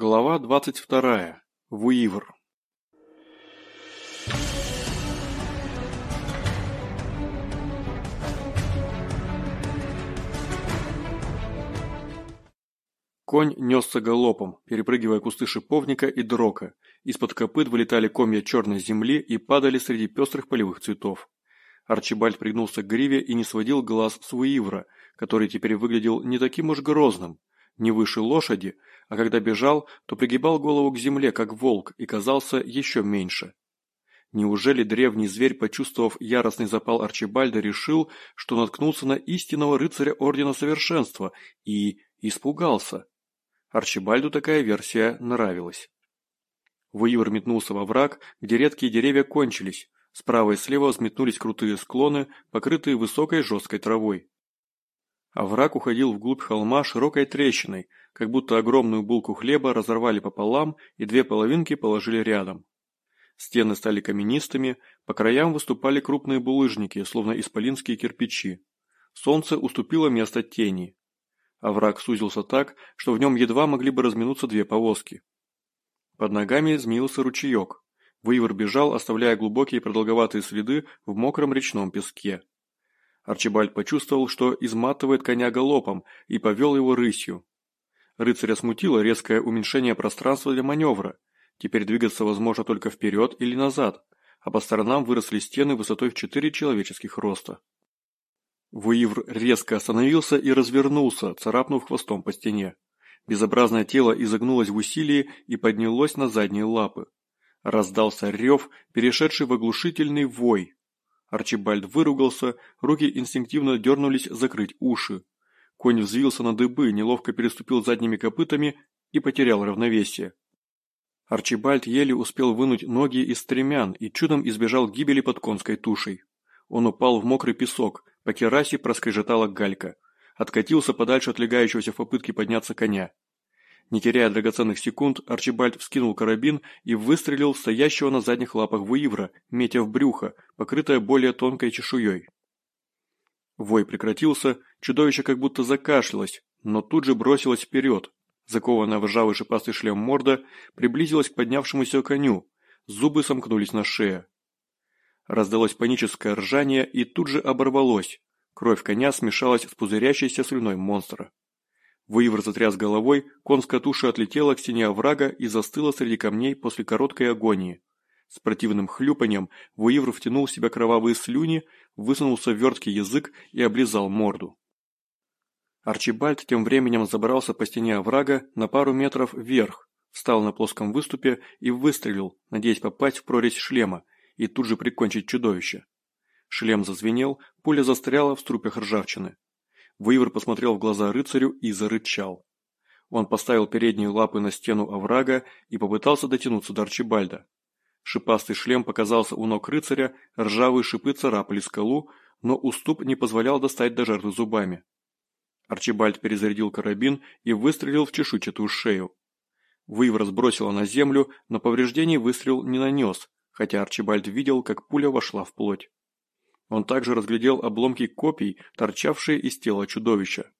Глава двадцать вторая. Вуивр. Конь несся галопом, перепрыгивая кусты шиповника и дрока. Из-под копыт вылетали комья черной земли и падали среди пестрых полевых цветов. Арчибальд пригнулся к гриве и не сводил глаз с Вуивра, который теперь выглядел не таким уж грозным, не выше лошади, а когда бежал, то пригибал голову к земле, как волк, и казался еще меньше. Неужели древний зверь, почувствовав яростный запал Арчибальда, решил, что наткнулся на истинного рыцаря Ордена Совершенства и испугался? Арчибальду такая версия нравилась. Воивр метнулся во враг, где редкие деревья кончились. Справа и слева взметнулись крутые склоны, покрытые высокой жесткой травой. Овраг уходил вглубь холма широкой трещиной, как будто огромную булку хлеба разорвали пополам и две половинки положили рядом. Стены стали каменистыми, по краям выступали крупные булыжники, словно исполинские кирпичи. Солнце уступило место тени. Овраг сузился так, что в нем едва могли бы разминуться две повозки. Под ногами змеился ручеек. Выивор бежал, оставляя глубокие продолговатые следы в мокром речном песке. Арчибальд почувствовал, что изматывает коня галопом, и повел его рысью. Рыцаря смутило резкое уменьшение пространства для маневра. Теперь двигаться возможно только вперед или назад, а по сторонам выросли стены высотой в четыре человеческих роста. Вуивр резко остановился и развернулся, царапнув хвостом по стене. Безобразное тело изогнулось в усилии и поднялось на задние лапы. Раздался рев, перешедший в оглушительный вой. Арчибальд выругался, руки инстинктивно дернулись закрыть уши. Конь взвился на дыбы, неловко переступил задними копытами и потерял равновесие. Арчибальд еле успел вынуть ноги из стремян и чудом избежал гибели под конской тушей. Он упал в мокрый песок, по керасе проскрежетала галька. Откатился подальше от легающегося в попытке подняться коня. Не теряя драгоценных секунд, Арчибальд вскинул карабин и выстрелил в стоящего на задних лапах Вуивра, метя в брюхо, покрытое более тонкой чешуей. Вой прекратился, чудовище как будто закашлялось, но тут же бросилось вперед. Закованная в ржавый шипастый шлем морда приблизилась к поднявшемуся коню, зубы сомкнулись на шее. Раздалось паническое ржание и тут же оборвалось. Кровь коня смешалась с пузырящейся слюной монстра. Воивр затряс головой, конская туша отлетела к стене оврага и застыла среди камней после короткой агонии. С противным хлюпаньем Воивр втянул в себя кровавые слюни, высунулся верткий язык и облизал морду. Арчибальд тем временем забрался по стене оврага на пару метров вверх, встал на плоском выступе и выстрелил, надеясь попасть в прорезь шлема и тут же прикончить чудовище. Шлем зазвенел, пуля застряла в струпях ржавчины. Воивр посмотрел в глаза рыцарю и зарычал. Он поставил передние лапы на стену оврага и попытался дотянуться до Арчибальда. Шипастый шлем показался у ног рыцаря, ржавые шипы царапали скалу, но уступ не позволял достать до жертвы зубами. Арчибальд перезарядил карабин и выстрелил в чешуйчатую шею. Выев сбросила на землю, но повреждений выстрел не нанес, хотя Арчибальд видел, как пуля вошла в плоть. Он также разглядел обломки копий, торчавшие из тела чудовища.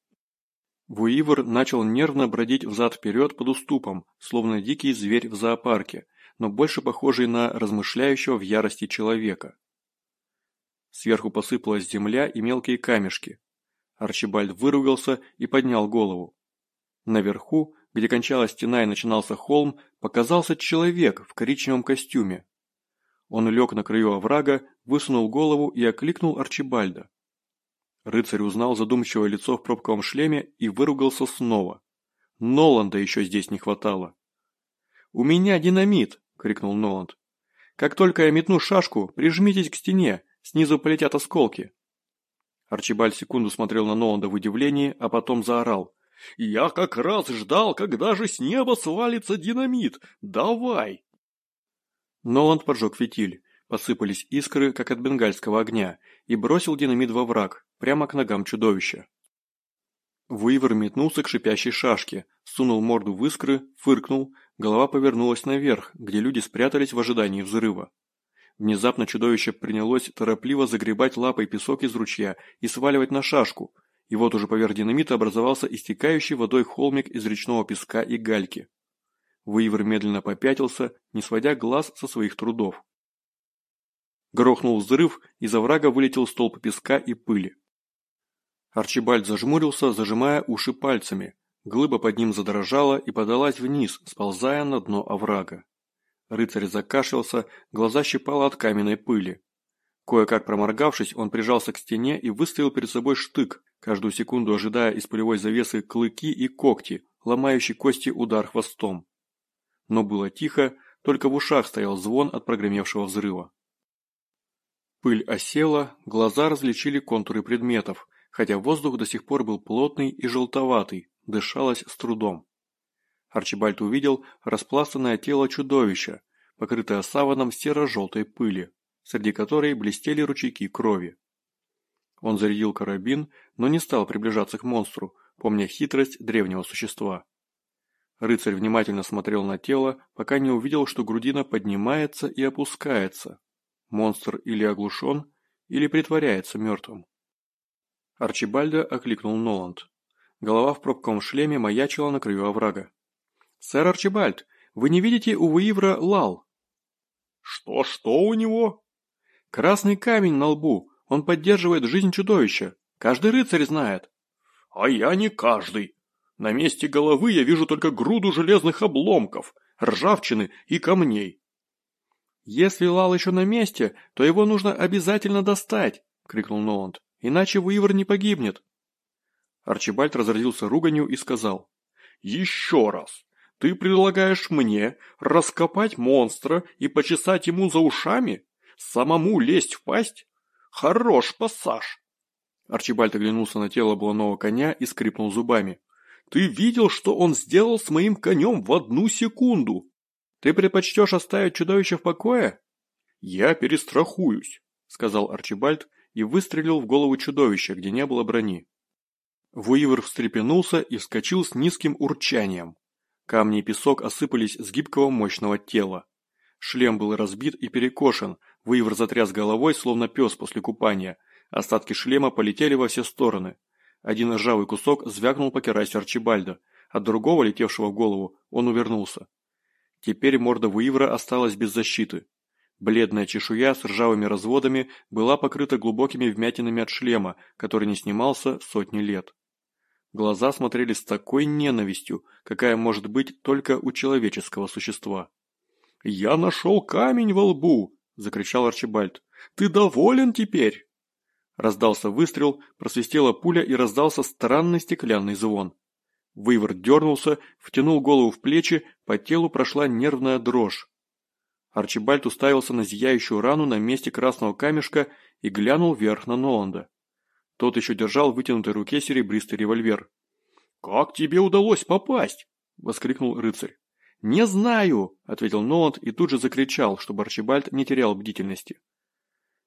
Вуивер начал нервно бродить взад-вперед под уступом, словно дикий зверь в зоопарке, но больше похожий на размышляющего в ярости человека. Сверху посыпалась земля и мелкие камешки. Арчибальд выругался и поднял голову. Наверху, где кончалась стена и начинался холм, показался человек в коричневом костюме. Он лег на краю оврага, высунул голову и окликнул Арчибальда. Рыцарь узнал задумчивое лицо в пробковом шлеме и выругался снова. Ноланда еще здесь не хватало. «У меня динамит!» – крикнул Ноланд. «Как только я метну шашку, прижмитесь к стене, снизу полетят осколки». Арчибальд секунду смотрел на Ноланда в удивлении, а потом заорал. «Я как раз ждал, когда же с неба свалится динамит! Давай!» Ноланд поджег фитиль, посыпались искры, как от бенгальского огня, и бросил динамит во враг, прямо к ногам чудовища. Вуивер метнулся к шипящей шашке, сунул морду в искры, фыркнул, голова повернулась наверх, где люди спрятались в ожидании взрыва. Внезапно чудовище принялось торопливо загребать лапой песок из ручья и сваливать на шашку, и вот уже поверх динамита образовался истекающий водой холмик из речного песка и гальки. Выивр медленно попятился, не сводя глаз со своих трудов. Грохнул взрыв, из оврага вылетел столб песка и пыли. Арчибальд зажмурился, зажимая уши пальцами. Глыба под ним задрожала и подалась вниз, сползая на дно оврага. Рыцарь закашлялся, глаза щипало от каменной пыли. Кое-как проморгавшись, он прижался к стене и выставил перед собой штык, каждую секунду ожидая из пулевой завесы клыки и когти, ломающий кости удар хвостом. Но было тихо, только в ушах стоял звон от прогремевшего взрыва. Пыль осела, глаза различили контуры предметов, хотя воздух до сих пор был плотный и желтоватый, дышалось с трудом. Арчибальд увидел распластанное тело чудовища, покрытое саваном серо-желтой пыли, среди которой блестели ручейки крови. Он зарядил карабин, но не стал приближаться к монстру, помня хитрость древнего существа. Рыцарь внимательно смотрел на тело, пока не увидел, что грудина поднимается и опускается, Монстр или оглушен, или притворяется мертвым. Арчибальда окликнул Ноланд. Голова в пробковом шлеме маячила на краю оврага. «Сэр Арчибальд, вы не видите у Выивра лал?» «Что-что у него?» «Красный камень на лбу. Он поддерживает жизнь чудовища. Каждый рыцарь знает». «А я не каждый. На месте головы я вижу только груду железных обломков, ржавчины и камней. «Если Лал еще на месте, то его нужно обязательно достать!» – крикнул Ноланд. «Иначе Уивер не погибнет!» Арчибальд разразился руганью и сказал. «Еще раз! Ты предлагаешь мне раскопать монстра и почесать ему за ушами? Самому лезть в пасть? Хорош пассаж!» Арчибальд оглянулся на тело блоного коня и скрипнул зубами. «Ты видел, что он сделал с моим конем в одну секунду? Ты предпочтешь оставить чудовище в покое? Я перестрахуюсь, сказал Арчибальд и выстрелил в голову чудовища, где не было брони. Вуивер встрепенулся и вскочил с низким урчанием. Камни и песок осыпались с гибкого мощного тела. Шлем был разбит и перекошен, Вуивер затряс головой, словно пес после купания. Остатки шлема полетели во все стороны. Один ржавый кусок звякнул по керасе Арчибальда, от другого, летевшего в голову, он увернулся. Теперь морда Вуивра осталась без защиты. Бледная чешуя с ржавыми разводами была покрыта глубокими вмятинами от шлема, который не снимался сотни лет. Глаза смотрели с такой ненавистью, какая может быть только у человеческого существа. «Я нашел камень во лбу!» – закричал Арчибальд. «Ты доволен теперь?» Раздался выстрел, просвистела пуля и раздался странный стеклянный звон. Вывор дернулся, втянул голову в плечи, по телу прошла нервная дрожь. Арчибальд уставился на зияющую рану на месте красного камешка и глянул вверх на Ноланда. Тот еще держал в вытянутой руке серебристый револьвер. «Как тебе удалось попасть?» – воскликнул рыцарь. «Не знаю!» – ответил Ноланд и тут же закричал, чтобы Арчибальд не терял бдительности.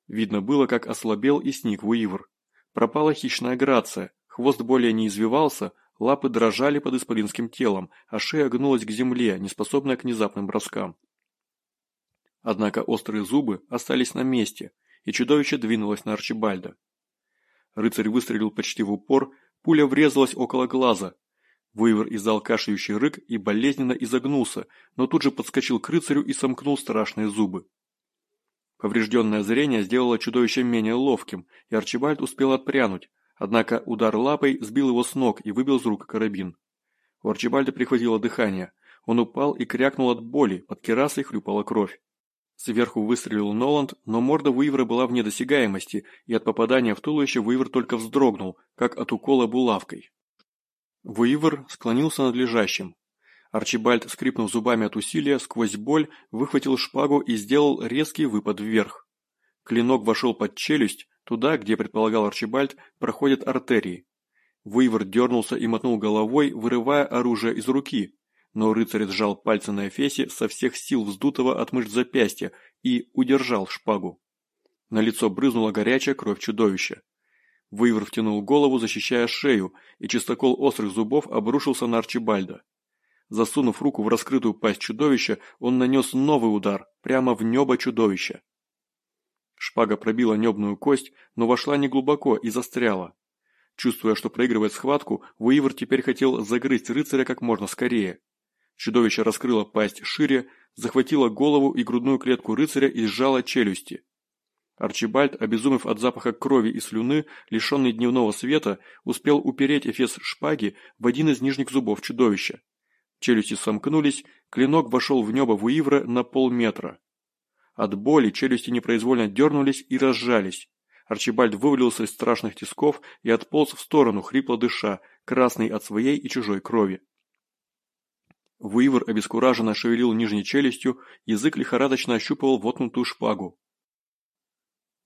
Видно было, как ослабел и сник Вуивр. Пропала хищная грация, хвост более не извивался, Лапы дрожали под исполинским телом, а шея гнулась к земле, неспособная к внезапным броскам. Однако острые зубы остались на месте, и чудовище двинулось на Арчибальда. Рыцарь выстрелил почти в упор, пуля врезалась около глаза. Вывер издал кашляющий рык и болезненно изогнулся, но тут же подскочил к рыцарю и сомкнул страшные зубы. Поврежденное зрение сделало чудовище менее ловким, и Арчибальд успел отпрянуть, Однако удар лапой сбил его с ног и выбил из рук карабин. У Арчибальда прихватило дыхание. Он упал и крякнул от боли, под керасой хлюпала кровь. Сверху выстрелил Ноланд, но морда Уивера была вне досягаемости, и от попадания в туловище Уивер только вздрогнул, как от укола булавкой. Уивер склонился над лежащим. Арчибальд, скрипнув зубами от усилия, сквозь боль выхватил шпагу и сделал резкий выпад вверх. Клинок вошел под челюсть, Туда, где предполагал Арчибальд, проходят артерии. Вывор дернулся и мотнул головой, вырывая оружие из руки, но рыцарь сжал пальцы на эфесе со всех сил вздутого от мышц запястья и удержал шпагу. На лицо брызнула горячая кровь чудовища. Вывор втянул голову, защищая шею, и чистокол острых зубов обрушился на Арчибальда. Засунув руку в раскрытую пасть чудовища, он нанес новый удар, прямо в небо чудовища. Шпага пробила небную кость, но вошла неглубоко и застряла. Чувствуя, что проигрывает схватку, Уивер теперь хотел загрызть рыцаря как можно скорее. Чудовище раскрыло пасть шире, захватило голову и грудную клетку рыцаря и сжало челюсти. Арчибальд, обезумев от запаха крови и слюны, лишенный дневного света, успел упереть эфес шпаги в один из нижних зубов чудовища. Челюсти сомкнулись, клинок вошел в небо Вуивра на полметра. От боли челюсти непроизвольно дернулись и разжались. Арчибальд вывалился из страшных тисков и отполз в сторону, хрипло дыша, красный от своей и чужой крови. Вуивр обескураженно шевелил нижней челюстью, язык лихорадочно ощупывал воткнутую шпагу.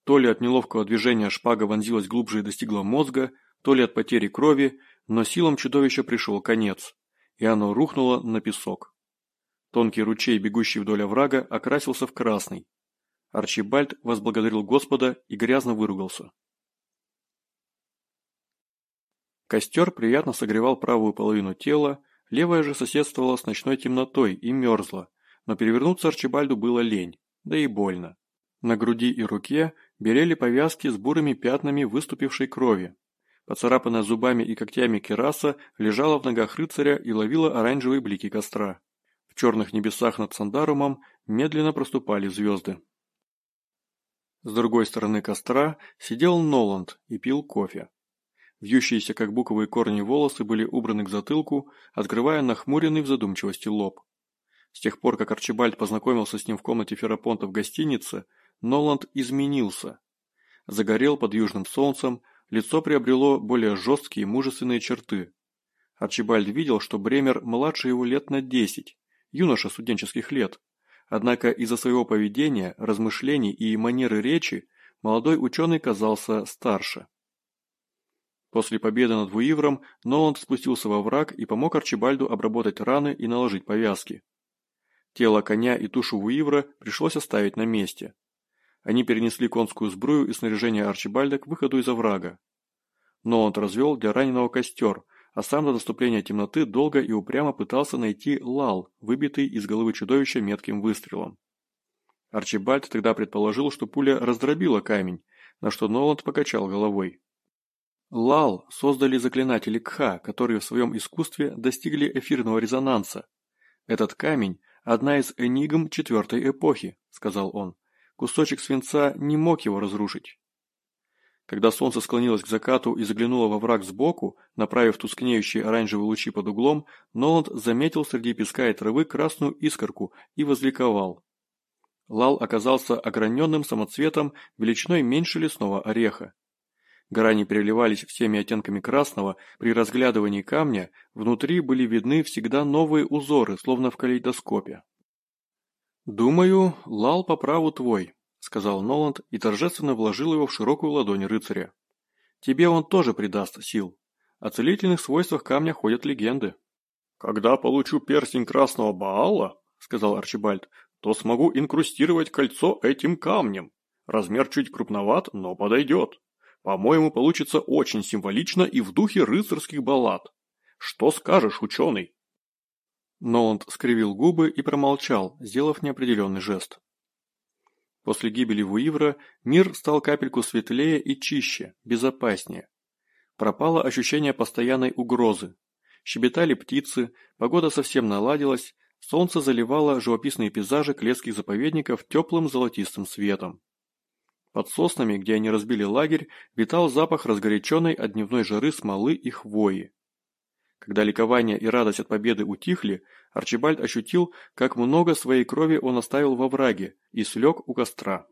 То ли от неловкого движения шпага вонзилась глубже и достигла мозга, то ли от потери крови, но силам чудовища пришел конец, и оно рухнуло на песок. Тонкий ручей, бегущий вдоль оврага, окрасился в красный. Арчибальд возблагодарил Господа и грязно выругался. Костер приятно согревал правую половину тела, левая же соседствовала с ночной темнотой и мерзла, но перевернуться Арчибальду было лень, да и больно. На груди и руке белели повязки с бурыми пятнами выступившей крови. Поцарапанная зубами и когтями кераса лежала в ногах рыцаря и ловила оранжевые блики костра. В черных небесах над Сандарумом медленно проступали звезды. С другой стороны костра сидел Ноланд и пил кофе. Вьющиеся, как буковые корни, волосы были убраны к затылку, открывая нахмуренный в задумчивости лоб. С тех пор, как Арчибальд познакомился с ним в комнате Ферапонта в гостинице, Ноланд изменился. Загорел под южным солнцем, лицо приобрело более жесткие и мужественные черты. Арчибальд видел, что Бремер младше его лет на десять, юноша студенческих лет. Однако из-за своего поведения, размышлений и манеры речи молодой ученый казался старше. После победы над Вуивром Ноланд спустился во враг и помог Арчибальду обработать раны и наложить повязки. Тело коня и тушу Вуивра пришлось оставить на месте. Они перенесли конскую сбрую и снаряжение Арчибальда к выходу из оврага. Но он развел для раненого костер, а сам до наступления темноты долго и упрямо пытался найти лал, выбитый из головы чудовища метким выстрелом. Арчибальд тогда предположил, что пуля раздробила камень, на что Ноланд покачал головой. Лал создали заклинатели Кха, которые в своем искусстве достигли эфирного резонанса. «Этот камень – одна из энигм четвертой эпохи», – сказал он. Кусочек свинца не мог его разрушить. Когда солнце склонилось к закату и заглянуло во враг сбоку, направив тускнеющие оранжевые лучи под углом, Ноланд заметил среди песка и травы красную искорку и возликовал. Лал оказался ограненным самоцветом величиной меньше лесного ореха. Грани переливались всеми оттенками красного, при разглядывании камня внутри были видны всегда новые узоры, словно в калейдоскопе. «Думаю, лал по праву твой», – сказал Ноланд и торжественно вложил его в широкую ладонь рыцаря. «Тебе он тоже придаст сил. О целительных свойствах камня ходят легенды». «Когда получу перстень красного Баала», – сказал Арчибальд, – «то смогу инкрустировать кольцо этим камнем. Размер чуть крупноват, но подойдет. По-моему, получится очень символично и в духе рыцарских баллад. Что скажешь, ученый?» Ноланд скривил губы и промолчал, сделав неопределенный жест. После гибели Вуивра мир стал капельку светлее и чище, безопаснее. Пропало ощущение постоянной угрозы. Щебетали птицы, погода совсем наладилась, солнце заливало живописные пейзажи клетских заповедников теплым золотистым светом. Под соснами, где они разбили лагерь, витал запах разгоряченной от дневной жары смолы и хвои. Когда ликование и радость от победы утихли, Арчибальд ощутил, как много своей крови он оставил во враге и слег у костра.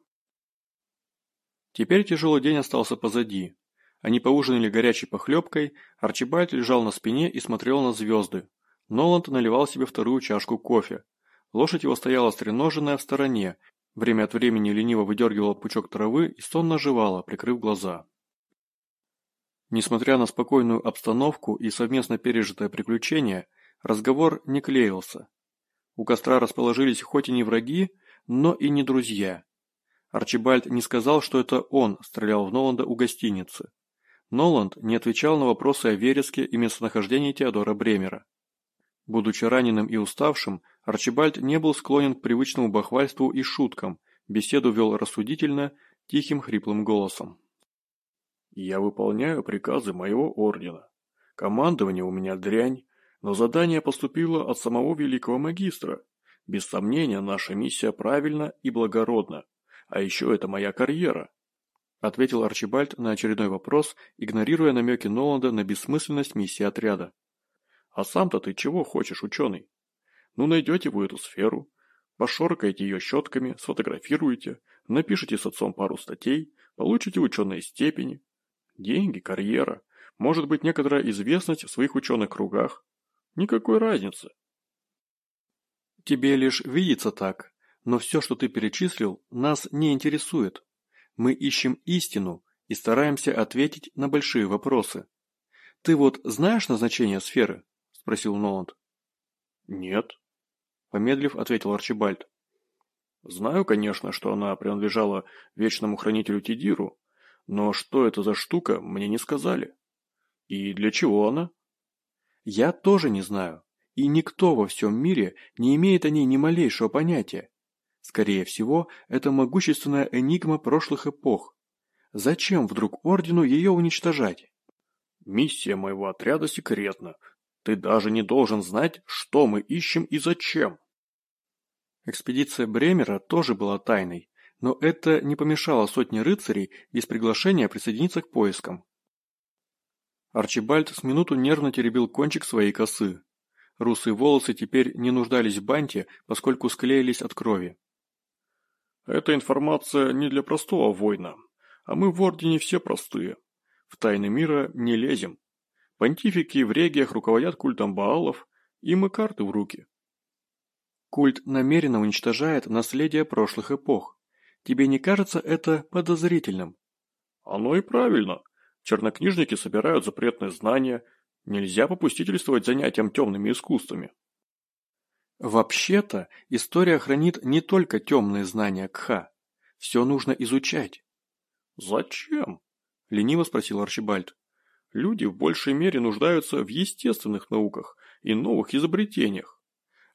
Теперь тяжелый день остался позади. Они поужинали горячей похлебкой, Арчибальд лежал на спине и смотрел на звезды. Ноланд наливал себе вторую чашку кофе. Лошадь его стояла стреноженная в стороне, время от времени лениво выдергивала пучок травы и сонно жевала, прикрыв глаза. Несмотря на спокойную обстановку и совместно пережитое приключение, разговор не клеился. У костра расположились хоть и не враги, но и не друзья. Арчибальд не сказал, что это он стрелял в Ноланда у гостиницы. Ноланд не отвечал на вопросы о вереске и местонахождении Теодора Бремера. Будучи раненым и уставшим, Арчибальд не был склонен к привычному бахвальству и шуткам, беседу вел рассудительно, тихим хриплым голосом. Я выполняю приказы моего ордена. Командование у меня дрянь. Но задание поступило от самого великого магистра. Без сомнения, наша миссия правильна и благородна. А еще это моя карьера. Ответил Арчибальд на очередной вопрос, игнорируя намеки Ноланда на бессмысленность миссии отряда. А сам-то ты чего хочешь, ученый? Ну, найдете вы эту сферу, пошоркаете ее щетками, сфотографируете, напишите с отцом пару статей, получите ученые степени. Деньги, карьера, может быть некоторая известность в своих ученых кругах. Никакой разницы. Тебе лишь видится так, но все, что ты перечислил, нас не интересует. Мы ищем истину и стараемся ответить на большие вопросы. Ты вот знаешь назначение сферы? Спросил Ноланд. Нет. Помедлив, ответил Арчибальд. Знаю, конечно, что она принадлежала вечному хранителю Тидиру, но что это за штука, мне не сказали. И для чего она? Я тоже не знаю. И никто во всем мире не имеет о ней ни малейшего понятия. Скорее всего, это могущественная энигма прошлых эпох. Зачем вдруг Ордену ее уничтожать? Миссия моего отряда секретна. Ты даже не должен знать, что мы ищем и зачем. Экспедиция Бремера тоже была тайной, но это не помешало сотне рыцарей без приглашения присоединиться к поискам. Арчибальд с минуту нервно теребил кончик своей косы. Русые волосы теперь не нуждались в банте, поскольку склеились от крови. «Эта информация не для простого воина, а мы в Ордене все простые. В тайны мира не лезем. Понтифики в региях руководят культом Баалов, им и карты в руки». Культ намеренно уничтожает наследие прошлых эпох. Тебе не кажется это подозрительным? Оно и правильно. Чернокнижники собирают запретные знания, нельзя попустительствовать занятиям темными искусствами. Вообще-то, история хранит не только темные знания Кха. Все нужно изучать. Зачем? Лениво спросил Арчибальд. Люди в большей мере нуждаются в естественных науках и новых изобретениях.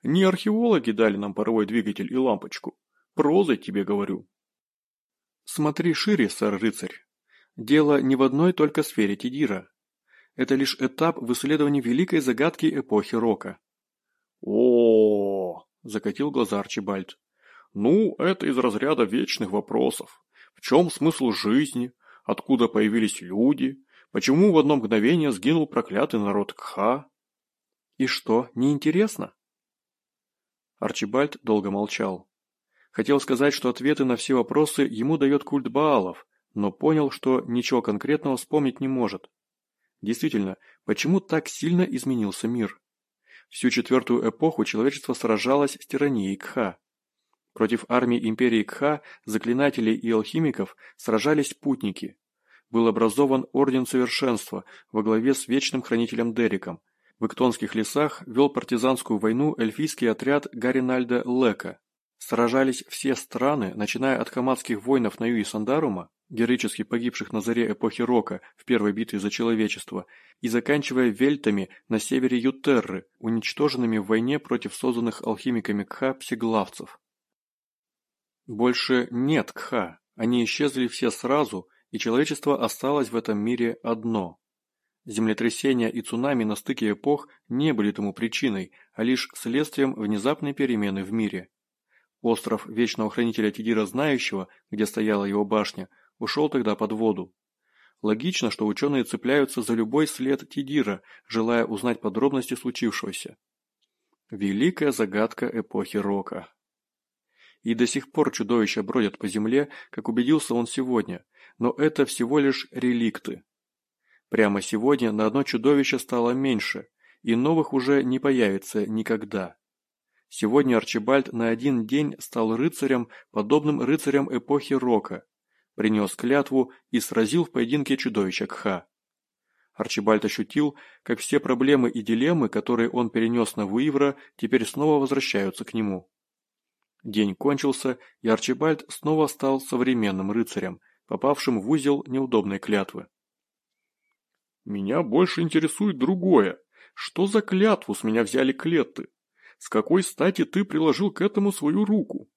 Не археологи дали нам паровой двигатель и лампочку. Прозой тебе говорю. Смотри шире, сэр-рыцарь. Дело не в одной только сфере Тидира. Это лишь этап в исследовании великой загадки эпохи Рока. О, закатил глаза Арчибальд. Ну, это из разряда вечных вопросов. В чем смысл жизни? Откуда появились люди? Почему в одно мгновение сгинул проклятый народ Кха? И что, неинтересно? Арчибальд долго молчал. Хотел сказать, что ответы на все вопросы ему дает культ Баалов, но понял, что ничего конкретного вспомнить не может. Действительно, почему так сильно изменился мир? Всю четвертую эпоху человечество сражалось с тиранией Кха. Против армии империи Кха, заклинателей и алхимиков сражались путники. Был образован Орден Совершенства во главе с Вечным Хранителем Дериком. В Иктонских лесах вел партизанскую войну эльфийский отряд Гаринальда Лека. Сражались все страны, начиная от хамадских воинов на юге Сандарума героически погибших на заре эпохи Рока в первой битве за человечество, и заканчивая вельтами на севере Ютерры, уничтоженными в войне против созданных алхимиками Кха псиглавцев. Больше нет Кха, они исчезли все сразу, и человечество осталось в этом мире одно. Землетрясения и цунами на стыке эпох не были тому причиной, а лишь следствием внезапной перемены в мире. Остров Вечного Хранителя Тидира Знающего, где стояла его башня, ушел тогда под воду. Логично, что ученые цепляются за любой след Тидира, желая узнать подробности случившегося. Великая загадка эпохи Рока. И до сих пор чудовища бродят по земле, как убедился он сегодня, но это всего лишь реликты. Прямо сегодня на одно чудовище стало меньше, и новых уже не появится никогда. Сегодня Арчибальд на один день стал рыцарем, подобным рыцарям эпохи Рока, принес клятву и сразил в поединке чудовища Кха. Арчибальд ощутил, как все проблемы и дилеммы, которые он перенес на Вуивра, теперь снова возвращаются к нему. День кончился, и Арчибальд снова стал современным рыцарем, попавшим в узел неудобной клятвы. «Меня больше интересует другое. Что за клятву с меня взяли клетты? С какой стати ты приложил к этому свою руку?»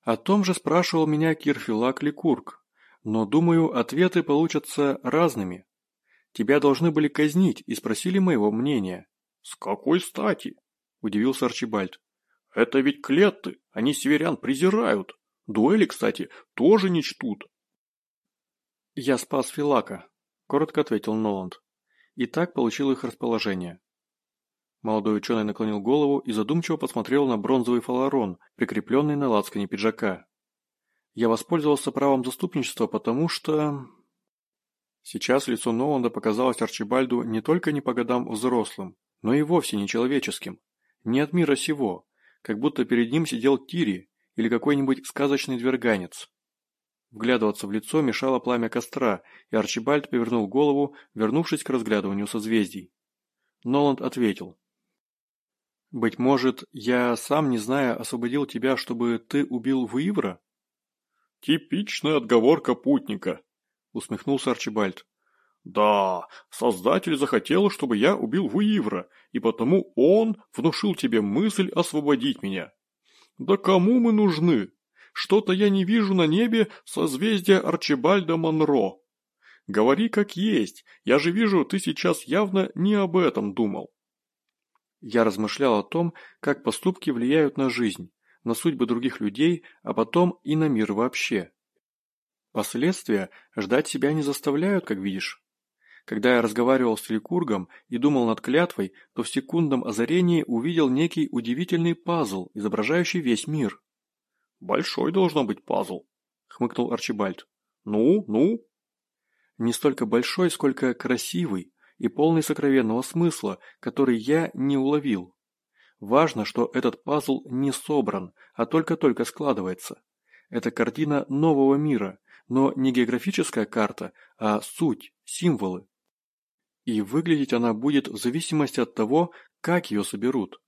О том же спрашивал меня Кирфилак Ликург, но, думаю, ответы получатся разными. Тебя должны были казнить и спросили моего мнения. «С какой стати?» – удивился Арчибальд. «Это ведь клетты, они северян презирают. Дуэли, кстати, тоже не чтут». «Я спас Филака», – коротко ответил Ноланд. И так получил их расположение. Молодой ученый наклонил голову и задумчиво посмотрел на бронзовый фаларон, прикрепленный на лацкане пиджака. «Я воспользовался правом заступничества, потому что...» Сейчас лицо Ноланда показалось Арчибальду не только не по годам взрослым, но и вовсе не человеческим. Не от мира сего, как будто перед ним сидел Тири или какой-нибудь сказочный дверганец. Вглядываться в лицо мешало пламя костра, и Арчибальд повернул голову, вернувшись к разглядыванию созвездий. Ноланд ответил. «Быть может, я, сам не зная, освободил тебя, чтобы ты убил Вуивра?» «Типичная отговорка путника», – усмехнулся Арчибальд. «Да, Создатель захотел, чтобы я убил Вуивра, и потому он внушил тебе мысль освободить меня. Да кому мы нужны? Что-то я не вижу на небе созвездия Арчибальда Монро. Говори как есть, я же вижу, ты сейчас явно не об этом думал». Я размышлял о том, как поступки влияют на жизнь, на судьбы других людей, а потом и на мир вообще. Последствия ждать себя не заставляют, как видишь. Когда я разговаривал с Ликургом и думал над клятвой, то в секундном озарении увидел некий удивительный пазл, изображающий весь мир. «Большой должно быть пазл», — хмыкнул Арчибальд. «Ну, ну?» «Не столько большой, сколько красивый и полный сокровенного смысла, который я не уловил. Важно, что этот пазл не собран, а только-только складывается. Это картина нового мира, но не географическая карта, а суть, символы. И выглядеть она будет в зависимости от того, как ее соберут.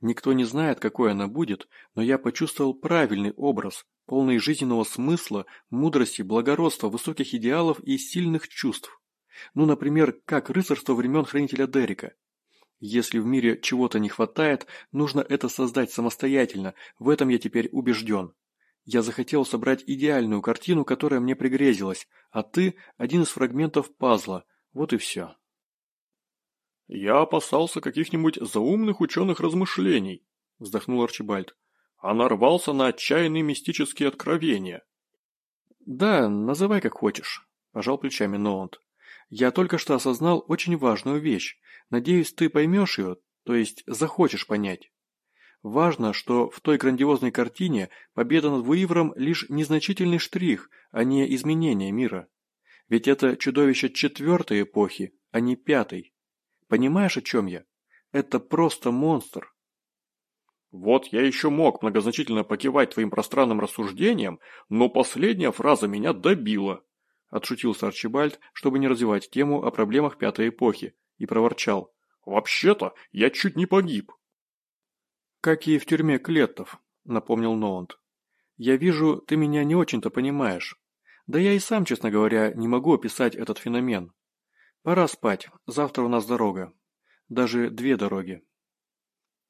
Никто не знает, какой она будет, но я почувствовал правильный образ, полный жизненного смысла, мудрости, благородства, высоких идеалов и сильных чувств. Ну, например, как рыцарство времен Хранителя Дерека. Если в мире чего-то не хватает, нужно это создать самостоятельно, в этом я теперь убежден. Я захотел собрать идеальную картину, которая мне пригрезилась, а ты – один из фрагментов пазла. Вот и все. «Я опасался каких-нибудь заумных ученых размышлений», – вздохнул Арчибальд. «А нарвался на отчаянные мистические откровения». «Да, называй как хочешь», – пожал плечами Ноланд. «Я только что осознал очень важную вещь. Надеюсь, ты поймешь ее, то есть захочешь понять». Важно, что в той грандиозной картине победа над Вуивром лишь незначительный штрих, а не изменение мира. Ведь это чудовище четвертой эпохи, а не пятой. Понимаешь, о чем я? Это просто монстр. Вот я еще мог многозначительно покивать твоим пространным рассуждениям, но последняя фраза меня добила. Отшутился Арчибальд, чтобы не развивать тему о проблемах пятой эпохи, и проворчал. «Вообще-то я чуть не погиб». «Как и в тюрьме Клеттов», — напомнил Ноланд. «Я вижу, ты меня не очень-то понимаешь. Да я и сам, честно говоря, не могу описать этот феномен. Пора спать, завтра у нас дорога. Даже две дороги».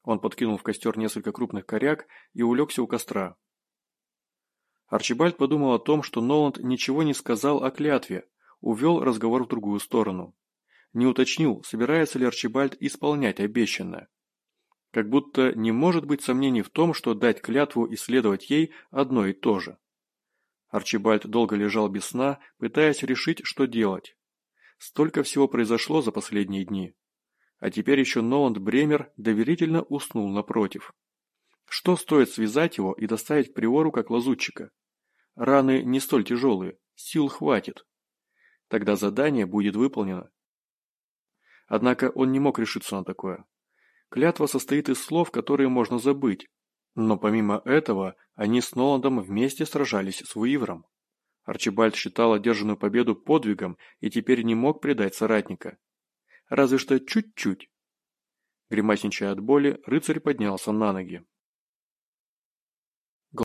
Он подкинул в костер несколько крупных коряк и улегся у костра. Арчибальд подумал о том, что Ноланд ничего не сказал о клятве, увел разговор в другую сторону. Не уточнил, собирается ли Арчибальд исполнять обещанное. Как будто не может быть сомнений в том, что дать клятву и следовать ей одно и то же. Арчибальд долго лежал без сна, пытаясь решить, что делать. Столько всего произошло за последние дни. А теперь еще Ноланд Бремер доверительно уснул напротив. Что стоит связать его и доставить к приору как лазутчика? Раны не столь тяжелые, сил хватит. Тогда задание будет выполнено. Однако он не мог решиться на такое. Клятва состоит из слов, которые можно забыть. Но помимо этого, они с Ноландом вместе сражались с Уивром. Арчибальд считал одержанную победу подвигом и теперь не мог предать соратника. Разве что чуть-чуть. Гримасничая от боли, рыцарь поднялся на ноги.